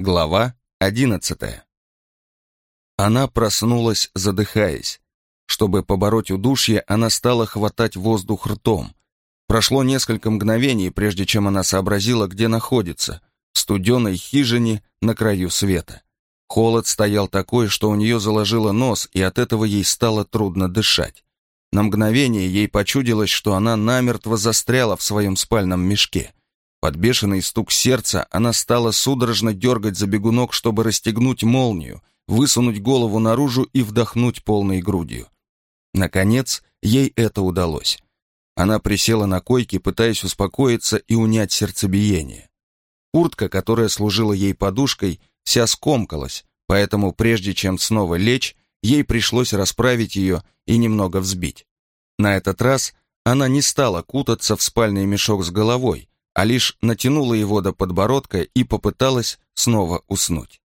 Глава одиннадцатая. Она проснулась, задыхаясь. Чтобы побороть удушье, она стала хватать воздух ртом. Прошло несколько мгновений, прежде чем она сообразила, где находится, в студеной хижине на краю света. Холод стоял такой, что у нее заложило нос, и от этого ей стало трудно дышать. На мгновение ей почудилось, что она намертво застряла в своем спальном мешке. Под бешеный стук сердца она стала судорожно дергать за бегунок, чтобы расстегнуть молнию, высунуть голову наружу и вдохнуть полной грудью. Наконец, ей это удалось. Она присела на койке, пытаясь успокоиться и унять сердцебиение. Куртка, которая служила ей подушкой, вся скомкалась, поэтому прежде чем снова лечь, ей пришлось расправить ее и немного взбить. На этот раз она не стала кутаться в спальный мешок с головой, а лишь натянула его до подбородка и попыталась снова уснуть.